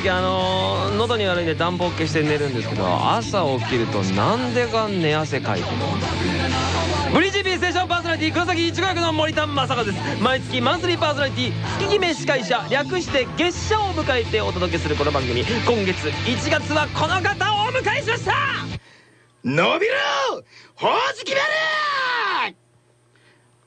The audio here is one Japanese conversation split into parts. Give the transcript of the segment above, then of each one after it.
時あの喉に悪いんで暖房消して寝るんですけど朝起きるとなんでか寝汗かいてるブリッジ B ステーションパーソナリティ黒崎一護役の森田正和です。毎月マンスリーパーソナリティ月決め司会者略して月謝を迎えてお届けするこの番組。今月1月はこの方をお迎えしました！伸びろ!ほおずき丸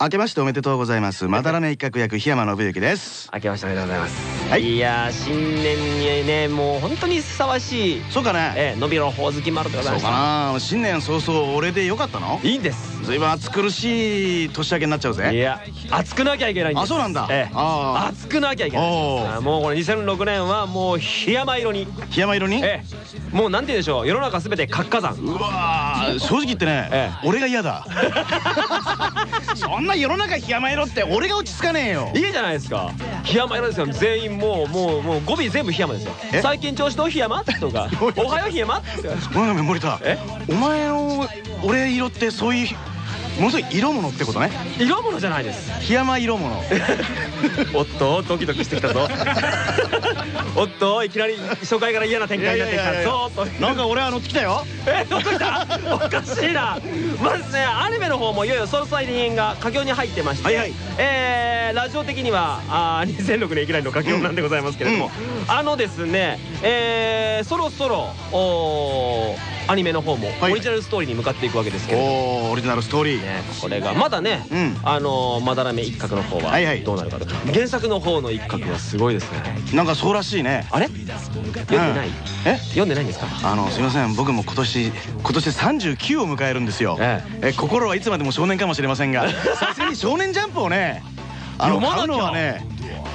明けましておめでとうございます。まだらめ一角役檜山信之です。明けましておめでとうございます、はい。いやー新年にねもう本当にふさわしい。そうかね。えー、のびろほおずき丸でございそうました。かな。新年早々俺でよかったの？いいんですずいぶん暑苦しい年明けになっちゃういぜや熱くなきゃいけないんです。あそうなんだ。ええ。あー熱くなきゃいけない。もうこれ2006年はもう檜山色に。檜山色に？ええ。もうなんて言うんでしょう。世の中すべて活火山。うわー。正直言ってね、ええ。俺が嫌だ。そんな世の中檜山色って俺が落ち着かねえよ。いいじゃないですか。檜山色ですよ。全員もうもうもう語尾全部檜山ですよ。え？最近調子どう檜山とか。おはよう檜山って。お前の俺色ってそういうものすごい色物ってことね。色物じゃないです。檜山色物。おっとドキドキしてきたぞ。おっといきなり初回から嫌な展開になってきたぞ。となんか俺は乗ってきたよ。えどこ来た？おかしいな。まずねアニメの方もいよいよそろそろ編が佳境に入ってまして、はいはい。えーラジオ的にはあー2006年いきなりの佳境なんでございますけれども、あのですねえーそろそろおーアニメの方もはい。オリジナルストーリーに向かっていくわけですけれどオリジナルストーリー。ね、これがまだね、うん。あのーまだらめ一角の方はどうなるかと、原作の方の一角はすごいですね。なんかそうらしいね。あれ？読んでない、え？読んでないんですか？あのすいません。僕も今年今年39を迎えるんですよ、え。え心はいつまでも少年かもしれませんが さすがに少年ジャンプをねあの読まなきゃ。買うのはね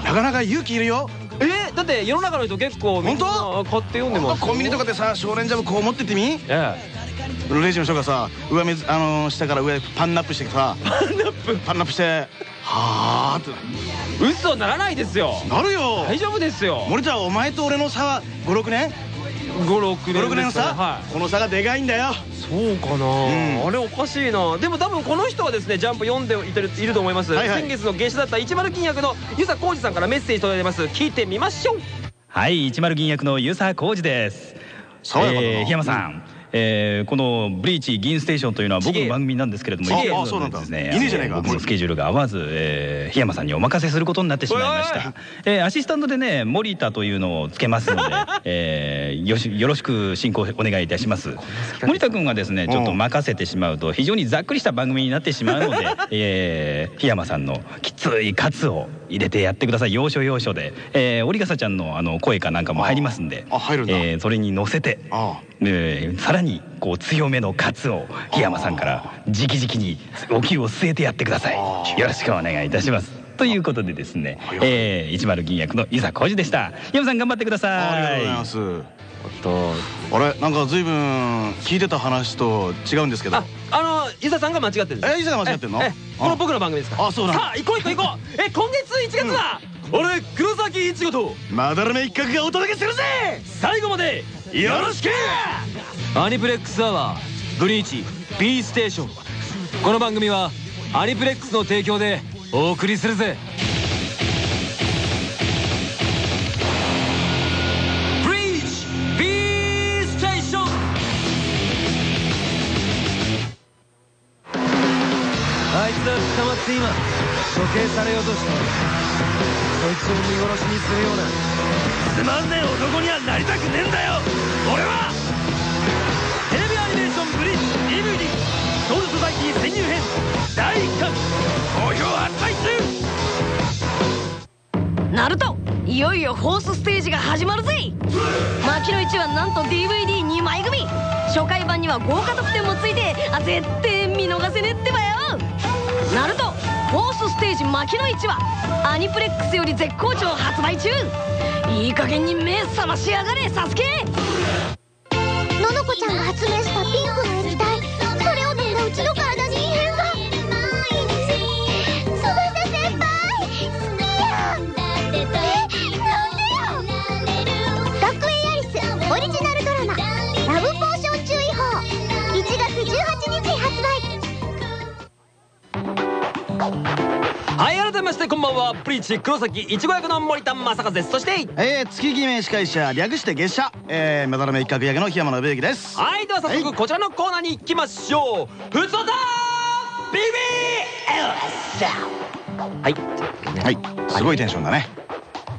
なかなか勇気いるよえー、だって世の中の人結構みん買って読んでますコンビニとかでさ少年ジャンプこう持ってってみ？えレジの人がさ上目あの下から上パンナップしてさ。えパンナップ。パンナップしてはあって。嘘ならないですよ。なるよ。大丈夫ですよ。森田お前と俺の差は56年？56 56年年の差、この差がでかいんだよそうかな、ん。あれおかしいな。でも多分この人はですねジャンプ読んでいてるいると思います、はいはい。先月の月謝だった一丸金役の遊佐浩二さんからメッセージ届いてます。聞いてみましょう。はい、一丸銀役の遊佐浩二です。爽やかだな。えー檜山さん。えーこの「ブリーチ銀ステーション」というのは僕の番組なんですけれどもですね僕のスケジュールが合わず、えー檜山さんにお任せすることになってしまいました、えーアシスタントでね森田というのをつけますので、えーよしよろしく進行お願いいたします。森田君がですねちょっと任せてしまうと非常にざっくりした番組になってしまうので、えー檜山さんのきついカツを入れてやってください。要所要所で、えー、織笠ちゃんのあの声かなんかも入りますんで。ああ入るんだ。えーそれに乗せてあえーさらにこう強めのカツを檜山さんから直々にお灸を据えてやってください。よろしくお願いいたしますということでですねはい、えー、一丸銀役の伊佐浩二でした。檜山さん頑張ってくだあさい。ありがとうございます。おっと。あれ？なんか随分聞いてた話と違うんですけど。ああの伊佐さんが間違ってるんです。え伊佐が間違ってんの？ええこの僕の番組ですか？らあそうなさあ行こう行こう行こう。え今月1月は俺黒崎一護とまだらめ一角がお届けするぜ！最後までよろしく！アニプレックスアワーブリーチ B ステーション。この番組はアニプレックスの提供でお送りするぜ。ブリーチ B ステーションあいつは捕まって今処刑されようとしている。そいつを見殺しにするような。つまんねえ男にはなりたくねえんだよ。俺はいよいよフォースステージが始まるぜ。牧野一はなんと DVD2 枚組。初回版には豪華特典もついてあ絶対見逃せねってばよ。ナルトフォースステージ牧野一はアニプレックスより絶好調発売中。いい加減に目覚ましやがれサスケ。はい改めましてこんばんは。ブリーチ黒崎いちご役の森田正和です。そしてえー、月決め司会者略して月謝。えー、まだらめ一角役の檜山信之です。はいでは早速こちらのコーナーに行きましょう。ふつおた BBLS はい。はい。すごいテンションだね。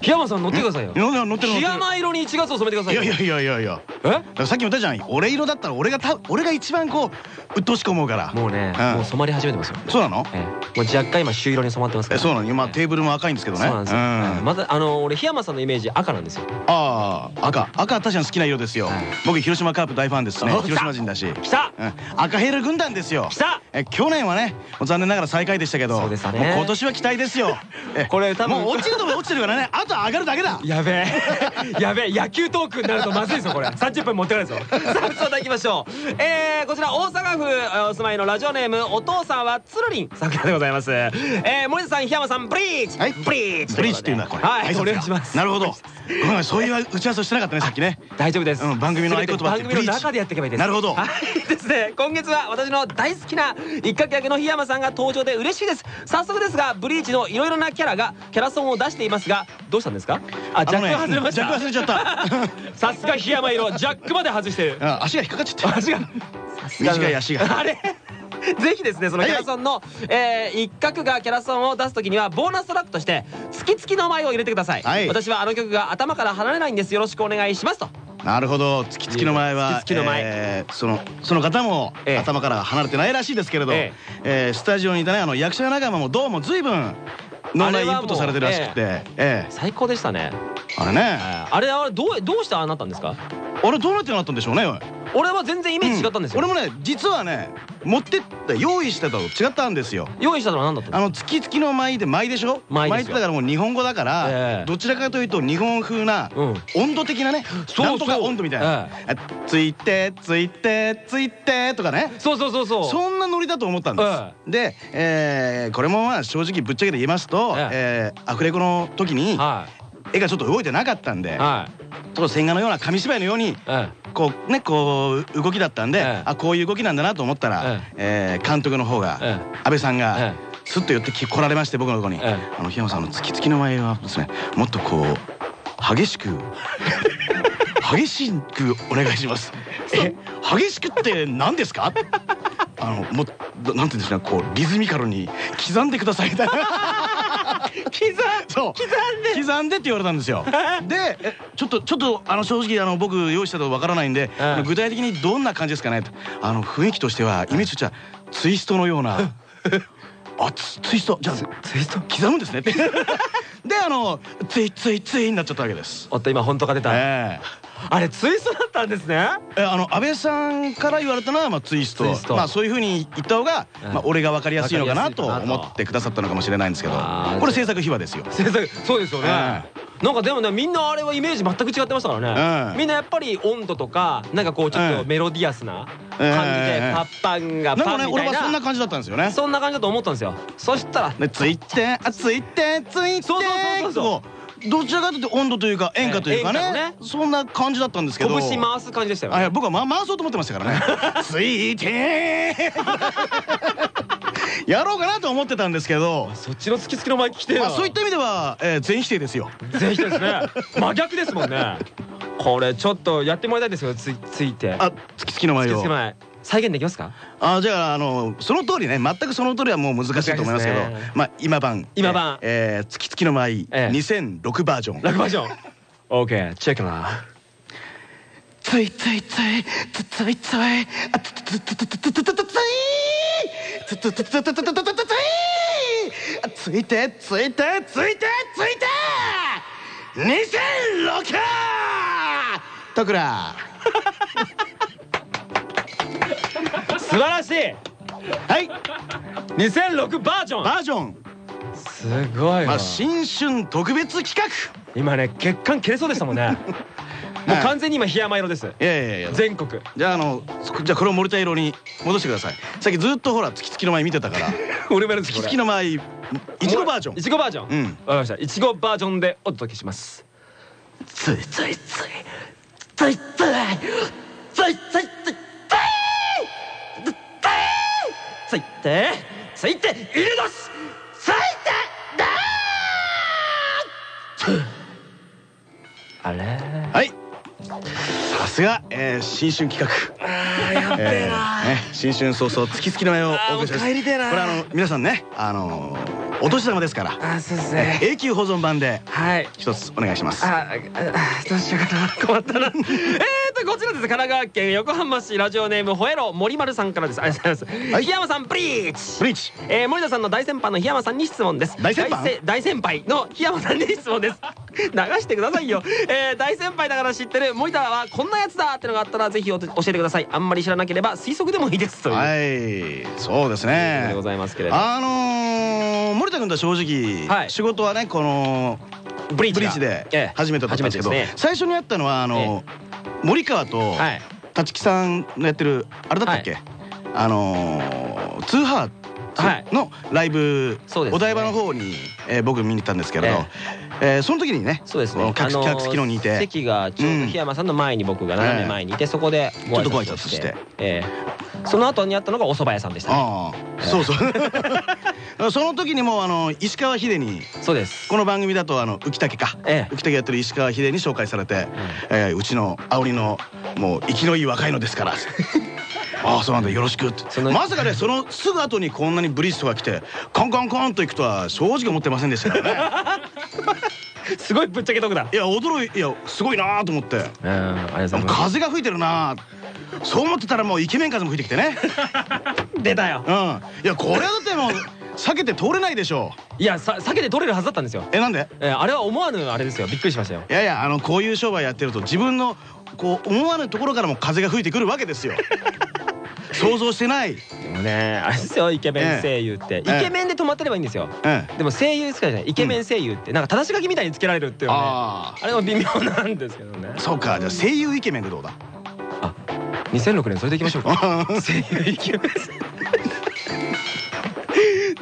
檜山さん乗ってくださいよ。檜山色に1月を染めてくださいよ。いやいやいやいやいやえ？だからさっきも言ったじゃん。俺色だったら俺がた俺が一番こう鬱陶しく思うから。もうねうん。もう染まり始めてますよ。そうなの？ええ。もう若干今朱色に染まってますから。えそうなの？今テーブルも赤いんですけどね。そうなんですよ。うん。またあの俺檜山さんのイメージ赤なんですよ。ああ赤。赤は確かに好きな色ですよ。はい。僕広島カープ大ファンですしね。お広島人だし。来た。うん。赤ヘル軍団ですよ。来た。え去年はねもう残念ながら最下位でしたけどそうでしたね。もう今年は期待ですよ。えこれ多分もう落ちるとこ落ちてるからね。あとは上がるだけだ。やべえ。やべえ。野球トークになるとまずいですよこれ30分持ってかないですよさあそれでは行きましょう。えー、こちら大阪府えーお住まいのラジオネームお父さんはつるりんさんからでございます。えー、森田さん檜山さんブリーチ、はい。ブリーチブリーチっていうんだこれ。はいお願いします。なるほど。ごめんそういう打ち合わせをしてなかったねさっきね。大丈夫です、うん番組の合言葉番組の中でやっていけばいいです。なるほど。はいですね。今月は私の大好きな一角役の檜山さんが登場で嬉しいです。早速ですがブリーチのいろいろなキャラがキャラソンを出していますがどうしたんですか？あジャック外れました。ジャック忘れちゃった。さすが檜山色ジャックまで外してる。あ足が引っかかっちゃった足が。短い足が。あれ？ぜひですねそのキャラソンの、えー一角がキャラソンを出す時にはボーナストラックとして月々の舞を入れてください、はい。私はあの曲が頭から離れないんです。よろしくお願いしますと。なるほど。月々の前は月々の前。えーそのその方もええ。頭から離れてないらしいですけれど。え。えースタジオにいたねあの役者仲間もどうも随分脳内インプットされてるらしくて。ええ。最高でしたね。あれね。あれあれどうどうしてああなったんですか？あれどうなってなったんでしょうね俺は全然イメージ違ったんですよ、俺もね実はね持ってって用意してたのと違ったんですよ。用意したのは何だったあのの月々の舞で舞でしょ？舞ってだからもう日本語だから、ええ。どちらかというと日本風なうん。温度的なね、そうなんとか温度みたいな。え「ついてついてついて」とかね。そうそうそうそう。そんなノリだと思ったんです、で、えーこれもまあ正直ぶっちゃけて言いますと、ええ。ーアフレコの時には絵がちょっと動いてなかったんで、いはちょっと線画のような紙芝居のようにいえ。こうねこう動きだったんで、ええ。あこういう動きなんだなと思ったら、えー監督の方が、え安倍さんが、えスッと寄ってき来られまして僕のところに「ええ。あの檜山さんあの月々の前はですねもっとこう激しく 激しくお願いします」え？激しくって何ですか？あのもうなんていうんですか？こうリズミカルに刻んでくださいみたいな。刻そう。刻んで。刻んでって言われたんですよ。でえちょっとちょっとあの正直あの僕用意したとわからないんで、うん具体的にどんな感じですかね？とあの雰囲気としてはイメージとしてはツイストのような あツツイストじゃあツイスト？刻むんですねって。であのツイツイツイになっちゃったわけです。おっと今本当が出た、えあれツイストだったんですね。ええあの安倍さんから言われたのは、まあ、ツイスト。まあそういうふうに言った方が、うん。まあ、俺が分かりやすいのかなと思ってくださったのかもしれないんですけど。これ制作秘話ですよ。制作そうですよね、えなんかでもねみんなあれはイメージ全く違ってましたからね、うん。みんなやっぱり温度とかなんかこうちょっとうんメロディアスな感じでええパッパンがなんかね俺パンみたいな。はそんな感じだったんですよね。そんな感じだと思ったんですよ。そしたらでついてあついてついてそうそうそうそう。こうどちらかというと温度というか演歌というかね,、そんな感じだったんですけど。拳回す感じでしたよあいや僕は、ま、回そうと思ってましたからね。ついて やろうかなと思ってたんですけど、そっちの月々の前聞きてそういった意味では、えー全否定ですよ。ぜひですね。真逆ですもんね。これちょっとやってもらいたいですよついついて。あ月々の前を。月々前再現できますか？あじゃああのその通りね全くその通りはもう難しいと思いますけどね。まあ今晩今晩。えー、月々の舞ええ。2006バージョン。楽バージョン。OK チェックな。ついついついつついついあつつつつつつつつつついつつつつつつつつつついあついてついてついてついて2006とくら素晴らしい。はい。2006バージョン。バージョン。すごいわ。まあ新春特別企画。今ね血管切れそうでしたもんね。もう完全に今檜山色です。いやいやいや全国。じゃああのじゃあこれを森田色に戻してください。さっきずっとほら月々の前見てたから。俺もやるんです月々の前いちごバージョン。いちごバージョン。うん。わかりました。いちごバージョンでお届けします。ついついついつい。ついつい。ついついついてついてしついてだあれ？はい。すが、えー、新春企画。あーやっべえな。ね、新春早々月々の目をお送りします。これあの皆さんねあのーお年玉ですから。あーそうですえね永久保存版ではい。一つお願いします。ああどうしようかな。困ったな。えーとこちらです神奈川県横浜市ラジオネームほえろ森丸さんからです。ありがとうございます、はい。檜山さんブリーチ。ブリーチ。えー、森田さんの大先輩の檜山さんに質問です。大先輩？せ大先輩の檜山さんに質問です。流してくださいよ、えー、大先輩だから知ってる。森田はこんなやつだってのがあったらぜひお教えてください。あんまり知らなければ推測でもいいですという、はい。そうですね。でございますけれど。あのー、森田君とは正直、はい。仕事はねこのブリーチでええ。初めてだったんですけど、ね。最初に会ったのはあの、森川とはい。立木さんのやってるあれだったっけ、あのー、ツーハーのライブ、お台場の方に、えー僕見に行ったんですけれど、ええ。ーその時にねそうですね。客あのー客席のにいて。席がちょうど檜山さんの前に僕が斜め前にいて、そこでちょっとご挨拶して。ええ。その後にあったのがお蕎麦屋さんでしたね。ああ。そうそう。その時にもあの石川秀にそうです。この番組だとあの浮竹か、ええ。浮竹やってる石川秀に紹介されて、えーうちの煽りのもう生きのいい若いのですから ああそうなんだ。よろしくって。そのまさかねそのすぐ後にこんなにブリッジとか来てコンコンコンと行くとは正直思ってませんでしたからね。すごいぶっちゃけトークだ。いや驚いいやすごいなと思って。うんありがとうございます。風が吹いてるなそう思ってたらもうイケメン風も吹いてきてね。出たよ。うん。いやこれはだってもう避けて通れないでしょ。ういやさ避けて取れるはずだったんですよ。えなんで？えーあれは思わぬあれですよ。びっくりしましたよ。いやいやあのこういう商売やってると自分のこう思わぬところからも風が吹いてくるわけですよ想像してない、でもねあれですよイケメン声優って、ええ。イケメンで止まってればいいんですよ。ええ、でも声優ですからね。イケメン声優ってなんか正し書きみたいにつけられるっていうねああれも微妙なんですけどね。あそうか。じゃあ声優イケメンでどうだ？あ2006年それでいきましょうか。声優イケメン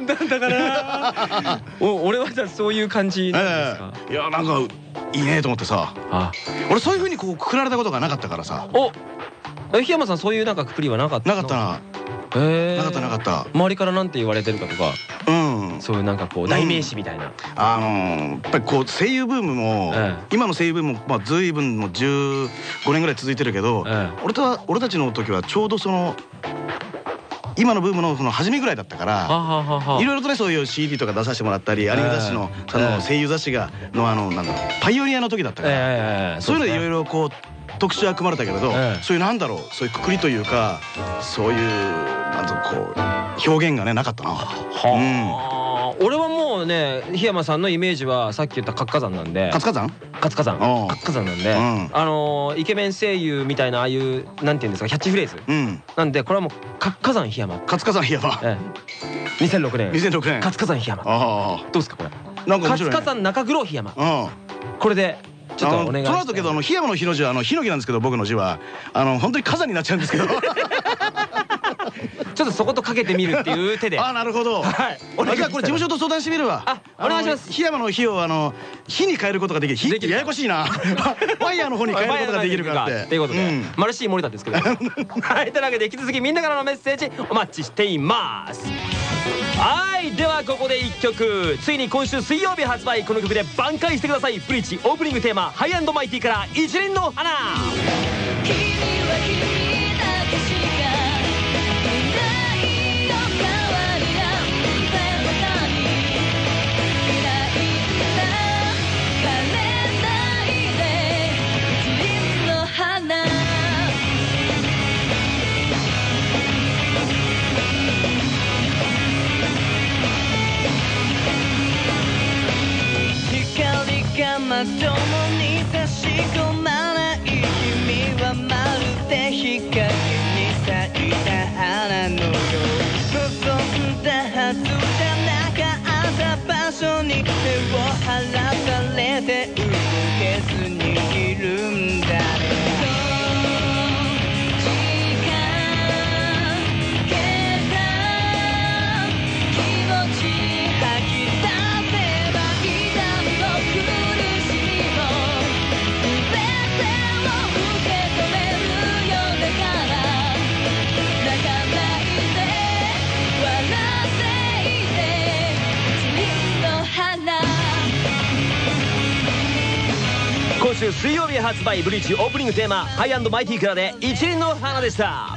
なんだからお俺はじゃあそういう感じなんですか、ええ。いやなんかいいねと思ってさ。あ。俺そういうふうにこうくくられたことがなかったからさ。おえ檜山さんそういうなんかくくりはなかったなかったな。へえなかったなかった。周りからなんて言われてるかとか？うん。そういうなんかこう代名詞みたいな、あのーやっぱりこう声優ブームも、え今の声優ブームもまあ随分もう15年ぐらい続いてるけど、え俺とは俺たちの時はちょうどその今のブームのその初めぐらいだったから。ははははいろいろとねそういう CD とか出させてもらったりアニメ雑誌のええ。その声優雑誌がのあのなんだろうパイオニアの時だったからええそういうのでいろいろろこう特集は組まれたけれどええ。そういうなんだろうそういうくくりというかそういうなんとこう表現がねなかったな。はあ、俺はもうね檜山さんのイメージはさっき言った活火山なんで。活火山？活火山。活火山なんで、うん。あのーイケメン声優みたいなああいうなんていうんですかキャッチフレーズ。うん。なんでこれはもう活火山檜山、活火山檜山。ええ、2006年。2006年。活火山檜山。どあ。うですかこれ。あなんか面活白いね。火山中黒檜山。うん。これでちょっとお願いしますけどあの檜山の日の字はあのヒノキなんですけど僕の字はあの本当に火山になっちゃうんですけど ちょっとそことかけてみるっていう手で。ああなるほど。はい。あじゃあこれ事務所と相談してみるわ。あお願いします。檜山の火をあの火に変えることができる。火ってややこしいな。ワイヤーの方に変えることができるからって。ということで、んマルシー森田ですけど。はい。というわけで引き続きみんなからのメッセージお待ちしています。はい。ではここで1曲ついに今週水曜日発売。この曲で挽回してください。ブリーチオープニングテーマ「ハイマイティ」から「一輪の花」まともに差し込まない君はまるで日陰に咲いた花のよう望んだはずじゃなかった場所に手を離週水曜日発売ブリーチオープニングテーマハイマイティーからで一輪の花でした。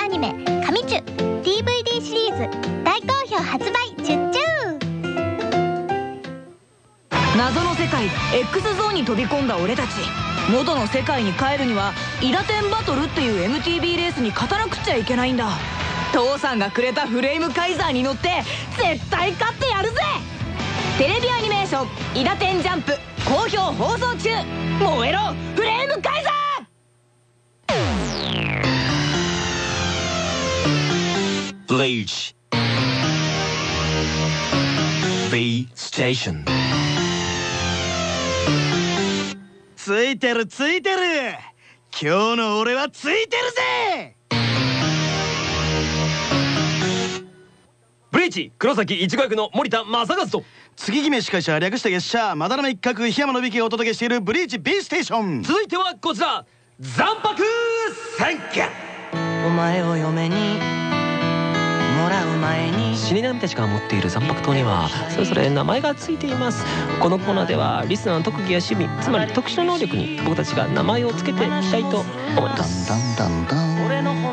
アニメ「神チュ」DVD シリーズ大好評発売中中謎の世界 X ゾーンに飛び込んだ俺たち。元の世界に帰るにはイラテンバトルっていう MTB レースに勝たなくちゃいけないんだ。父さんがくれたフレームカイザーに乗って絶対勝ってやるぜ。テレビアニメーション「イラテンジャンプ」好評放送中。燃えろフレームカイザーブリーチ B ステーションついてるついてる。今日の俺はついてるぜ。ブリーチ黒崎いちご役の森田正和と。月姫司会者略して月謝。まだらめ一角檜山のびきがお届けしているブリーチ B ステーション続いてはこちら。残白選挙お前を嫁にもらう前に。死神たちが持っている残白刀にはそれぞれ名前がついています。このコーナーではリスナーの特技や趣味つまり特殊な能力に僕たちが名前を付けていきたいと思います。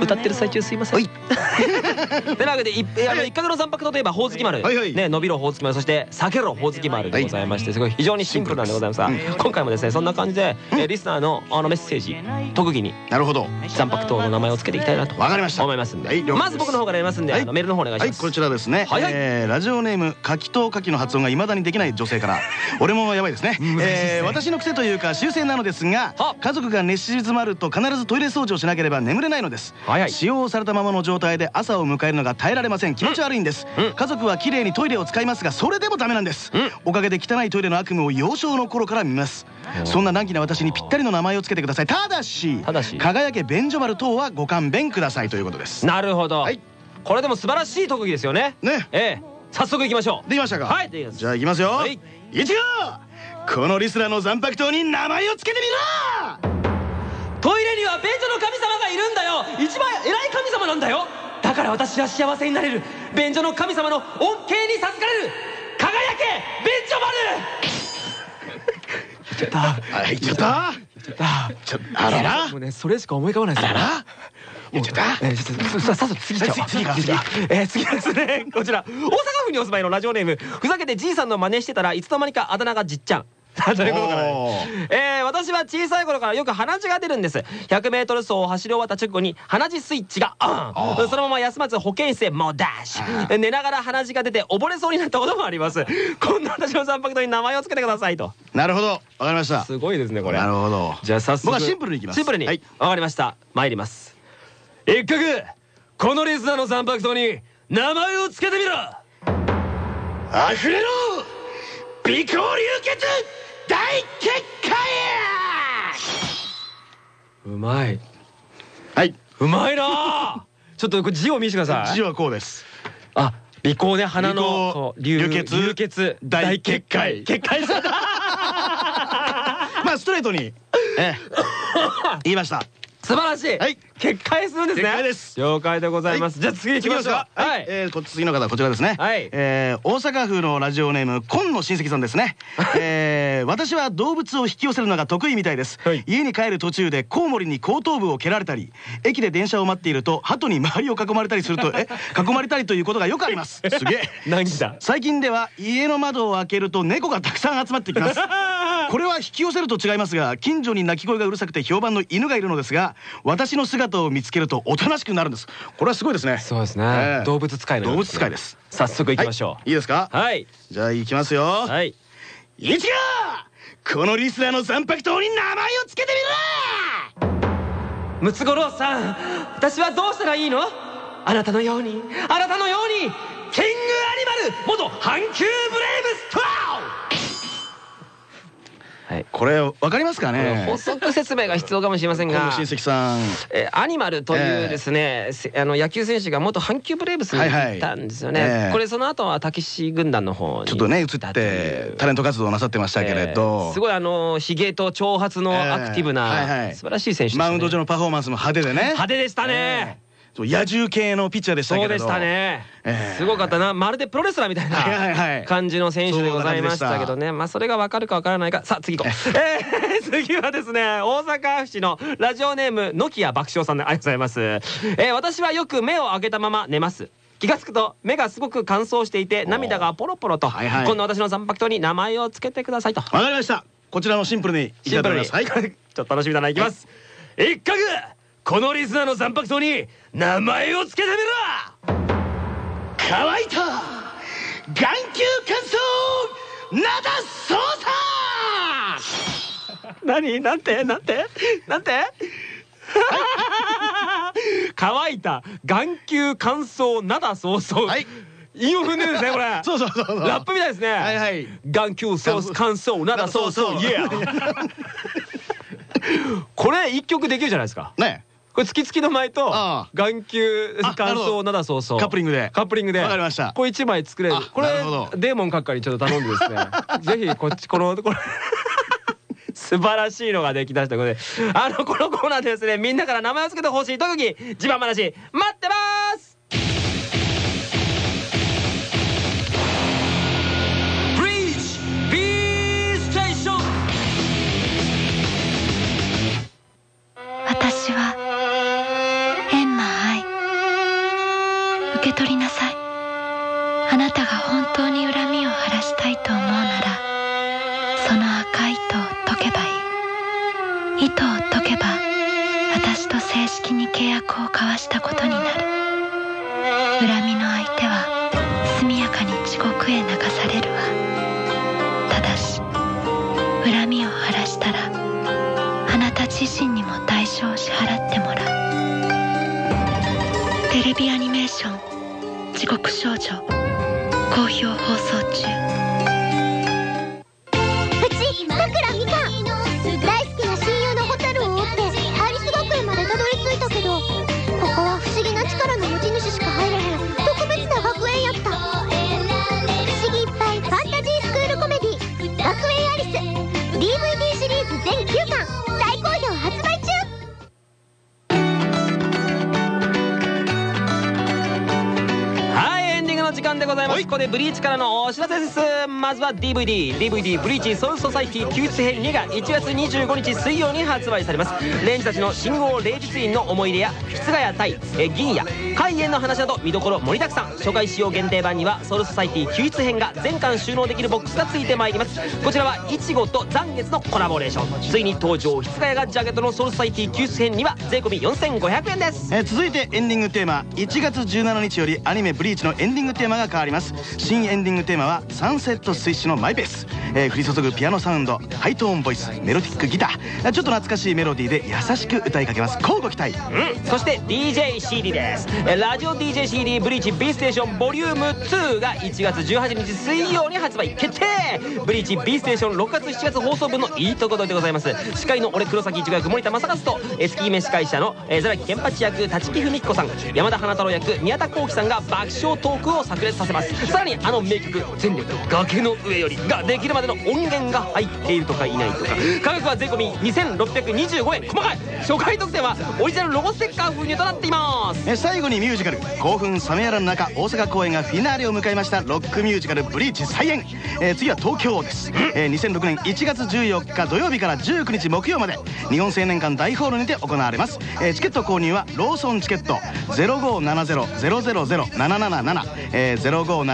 歌ってる最中すいません はいてなわけで一角の残白刀といえばほおずき丸伸びろほおずき丸そして避けろほおずき丸でございましてすごい非常にシンプルなんでございます。が今回もですねそんな感じでえリスナーのあのメッセージ特技になるほど。残白刀の名前を付けていきたいなとわかりました。思いますんで、まず僕の方からやりますんで、メールの方お願いします、はいこちらですね、ラジオネーム柿と柿の発音が未だにできない女性から 俺もやばいですね。えー私の癖というか習性なのですがは家族が寝静まると必ずトイレ掃除をしなければ眠れないのです。使用されたままの状態で朝を迎えるのが耐えられません。気持ち悪いんです、うん。家族は綺麗にトイレを使いますがそれでもダメなんです、うん。おかげで汚いトイレの悪夢を幼少の頃から見ます。そんな難儀な私にぴったりの名前をつけてください。ただしただし。輝け便所丸等はご勘弁くださいということです。なるほど、はい。これでも素晴らしい特技ですよね。ね。ええ。早速いきましょう。できましたか？はいできます。じゃあいきますよ、はい。一応このリスナーの残白刀に名前をつけてみろ！トイレには便所の神様がいるんだよ。一番偉い神様なんだよ。だから私は幸せになれる。便所の神様の恩恵に授かれる。輝け便所丸。ちゃった。あ言っちゃっちゃっちょあら。もうねそれしか思い浮かばないですよ。らえー、ちょっとささ次行っちゃおう次次が次がえー、次ですねこちら。大阪府にお住まいのラジオネームふざけてじいさんの真似してたらいつの間にかあだ名がじっちゃんということからねおえー、私は小さい頃からよく鼻血が出るんです。100m 走を走り終わった直後に鼻血スイッチがオンそのまま休まず保健室へ猛ダッシュ。寝ながら鼻血が出て溺れそうになったこともあります。こんな私の残白刀に名前を付けてくださいと。なるほど。わかりました。すごいですねこれ。なるほど。じゃあ早速。僕はシンプルにいきます。シンプルに、はい。わかりました。参ります。一角このリスナーの残白刀に名前を付けてみろ。溢れろ。微光流血大結果やうまい。はい。うまいなあ ちょっとこれ字を見せてください。字はこうです。あ鼻孔ね鼻の流流血流血大結界。結界。さ まあストレートに、ええ、言いました。素晴らしい、はい決壊するんですね。決壊です。了解でございます、じゃあ次行きましょう。ははい。い、えーこ次の方こちらですね。はい。えー大阪府のラジオネーム今の親戚さんですね。えー私は動物を引き寄せるのが得意みたいです。はい。家に帰る途中でコウモリに後頭部を蹴られたり、駅で電車を待っていると鳩に周りを囲まれたりすると、え、囲まれたりということがよくあります。すげえ。何だ？最近では家の窓を開けると猫がたくさん集まってきます。これは引き寄せると違いますが近所に鳴き声がうるさくて評判の犬がいるのですが私の姿を見つけるとおとなしくなるんです。これはすごいですね。そうですね、ええ。動物使い動物使いです。早速行きましょはい、いいですか？うはい。じゃあ行きますよ、はい。一がこのリスナーの残白刀に名前をつけてみろムツゴロウさん私はどうしたらいいの？あなたのようにあなたのようにキングアニマル元阪急ブレイブストラはいこれわかりますかね？補足説明が必要かもしれませんが親戚さん。えーアニマルというですね、せあの野球選手が元阪急ブレーブスに行ったんですよね、これその後はたけし軍団の方にちょっとね映ってタレント活動をなさってましたけれえど。ーすごいあのひげと長髪のアクティブない素晴らしい選手マウンド上のパフォーマンスも派手でね。派手でしたね、野獣系のピッチャーでしたけれど。そうでしたね、ええ。すごかったな。まるでプロレスラーみたいはいはいはない。感じの選手でございましたけどね。まあそれが分かるか分からないか。さあ次行こう。えー 次はですね大阪府市のラジオネームノキア爆笑さんでありがとうございます、えー私はよく目を開けたまま寝ます。気がつくと目がすごく乾燥していて涙がポロポロと、はいはい。こんな私の残白糖に名前をつけてくださいと。わかりました。こちらのシンプルにいきたいと思いますはい。ちょっと楽しみだな。いきます、一角このリスナーの残白糖に名前をつけてみろ。乾いた眼球乾燥灘操作何？なんて？なんて？なんて？乾いた眼球乾燥灘早々はい。韻を踏んでるんですねこれ。そうそうそうそう。ラップみたいですね。はいはい。眼球ソース乾燥灘早々イエーこれ一曲できるじゃないですか。ねこれ月々の前と眼球あ乾燥なるほど。灘早々カップリングでカップリングで。わかりました。これ一枚作れる。あこれデーモン閣下にちょっと頼んでですね。ぜひこっちこのこれ 素晴らしいのができだしたことで。あのこのコーナーでですねみんなから名前を付けてほしい特技自慢話待ってます糸を解けば私と正式に契約を交わしたことになる。恨みの相手は速やかに地獄へ流されるわ。ただし恨みを晴らしたらあなた自身にも代償を支払ってもらう。テレビアニメーション「地獄少女」好評放送中。ここでブリーチからのお知らせです。まずは DVDDVD ブリーチソウルソサイティ救出編。2が1月25日水曜に発売されます。レンジたちの信号霊術院の思い出や室ヶ谷対え銀谷海縁の話など見どころ盛りだくさん。初回使用限定版にはソウルソサイティ救出編が全巻収納できるボックスがついてまいります。こちらはイチゴと残月のコラボレーション。ついに登場室ヶ谷がジャケットのソウルソサイティ救出編には税込4500円です。えー続いてエンディングテーマ。1月17日よりアニメ「ブリーチ」のエンディングテーマが変わります。新エンディングテーマはサンセットスイッシュのマイペース、えー降り注ぐピアノサウンドハイトーンボイスメロディックギター。ちょっと懐かしいメロディーで優しく歌いかけます。乞うご期待。うん、そして DJCD です。えラジオ DJCD ブリーチ B ステーションボリューム2が1月18日水曜に発売決定。ブリーチ B ステーション6月7月放送分のいいところでございます。司会の俺黒崎一護役森田正和とえスキーメ司会者のえ更木剣八役立木文彦さん山田花太郎役宮田幸季さんが爆笑トークを炸裂させます。さらにあの名曲「全力崖の上より」ができるまでの音源が入っているとかいないとか。価格は税込2625円。細かい。初回特典はオリジナルロゴステッカー封入となっています。えー最後にミュージカル。興奮冷めやらぬ中大阪公演がフィナーレを迎えました。ロックミュージカル「ブリーチ再演」えー次は東京です、えー2006年1月14日土曜日から19日木曜まで。日本青年館大ホールにて行われます、えーチケット購入はローソンチケット。0570-000-777、えー、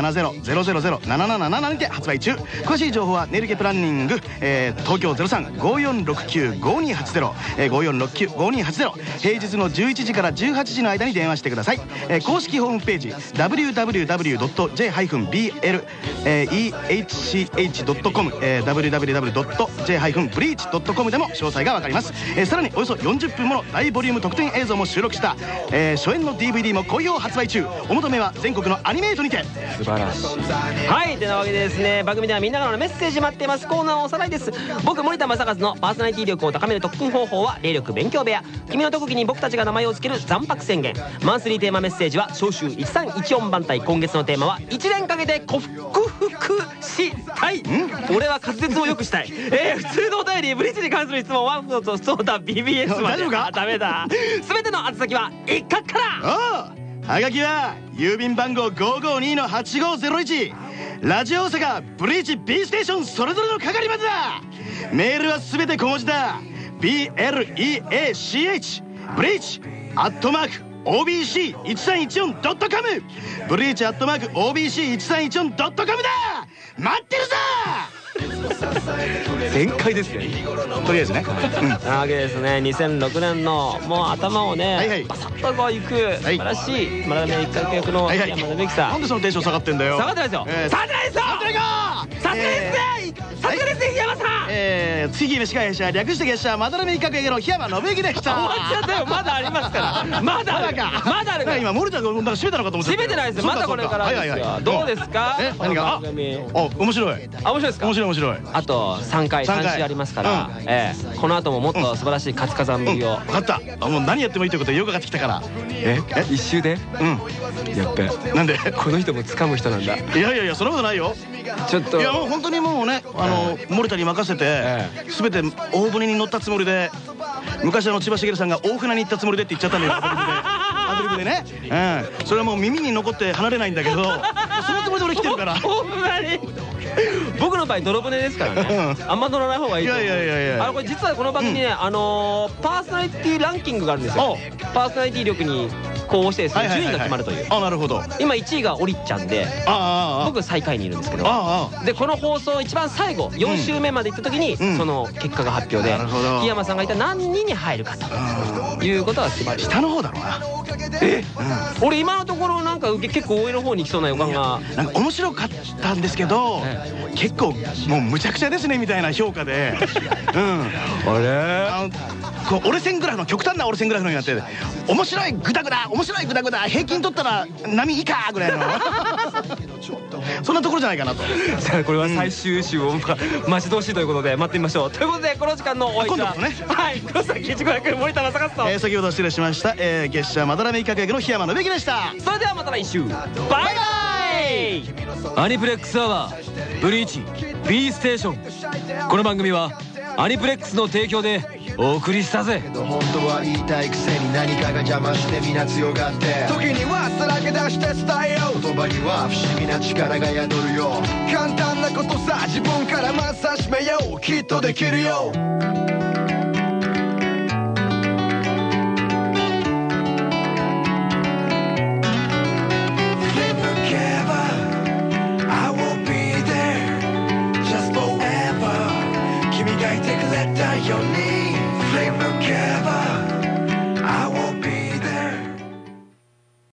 0570-000-777にて発売中。詳しい情報はネルケプランニング、えー、東京0354695280、えー、54695280平日の11時から18時の間に電話してください、えー、公式ホームページ www.j-behch.com、えー、www.j-breach.com でも詳細がわかります、えー、さらにおよそ40分もの大ボリューム特典映像も収録した、えー、初演の DVD も好評発売中。お求めは全国のアニメートにて。素晴らしい。はい。てなわけでですね番組ではみんなからのメッセージ待っています。コーナーをおさらいです。僕森田正和のパーソナリティ力を高める特訓方法は霊力勉強部屋。君の特技に僕たちが名前を付ける残白宣言。マンスリーテーマメッセージは召集1314番隊。今月のテーマは1年かけて克服したい。俺は滑舌を良くしたい。えー、普通のお便りブリッジに関する質問。ワンフーとソーダ BBS まで。大丈夫か？あダメだ。全ての宛先は一角から。おうはがきは郵便番号552-8501ラジオ大阪ブリーチ B ステーションそれぞれの係までだ。メールはすべて小文字だ。BLEACH ブリーチアットマーク OBC1314.com ブリーチアットマーク OBC1314.com だ。待ってるぞ！全開ですね。とりあえずね、うん。なわけですね。2006年のもう頭をね、はいはい。バサッとこういく素晴らしい村上一角役の山田美樹さん、なんでそのテンション下がってんだよ。下がってないですよ、えー。下がってないですよ下がってないですえー、次飯会列車略して月謝まだらめ企画の檜山信之でした。終わっちゃったよ。まだありますから。まだある。か。まだあるか今森田君閉めたのかと思って閉めてないですよ。まだこれからどうですか？え何が？あ面白い。あ面白いですか？面白い面白い。あと3回三回。3週ありますから、うん。ええ。この後ももっと素晴らしい活火山ぶりを、分かった。あもう何やってもいいということでよく分かってきたから。え？一周で？うん。やっべ。なんで？この人も掴む人なんだ。いやいやいやそんなことないよちょっと。いやもう本当にもうねあの森田に任せてえ全て大船に乗ったつもりで昔あの千葉茂さんが大船に行ったつもりでって言っちゃったんだよアドリブで。ね。うん。それはもう耳に残って離れないんだけどそのつもりで俺来てるから。ほんまに。僕の場合泥船ですからね。あんま乗らない方がいいと思う。いやいやいやいや。あのこれ実はこの番組ね、あのーパーソナリティランキングがあるんですよ。パーソナリティ力にこうしてですね順位が決まるという。あなるほど。あ今1位がオリッちゃんであああ僕最下位にいるんですけど。でこの放送一番最後4週目まで行った時に、うん。その結果が発表で檜山さんがいた何人に入るかと。いうことが決まる。下の方だろうな。え？俺今のところなんか結構上の方に行きそうな予感が。なんか面白かったんですけど結構もうむちゃくちゃですねみたいな評価で。うん。あれ？こう折れ線グラフの極端な折れ線グラフのようになって面白いグダグダ面白いグダグダ平均取ったら波以下ぐらいの。そんなところじゃないかなと。じゃあこれは最終週を待ち遠しいということで待ってみましょう。ということでこの時間のお相手は今度こそね。はい黒崎一護役森田正和とえー先ほど失礼しました、えー、月謝まだらめ企画役の檜山信之でした。それではまた来週。バイバイ。アニプレックスアワーブリーチ B ステーション。この番組はアニプレックスの提供でお送りしたぜ。本当は言いたいくせに何かが邪魔して皆強がって。時にはさらけ出して伝えよう。言葉には不思議な力が宿るよ簡単なことさ自分からまさしめよう。きっとできるよ。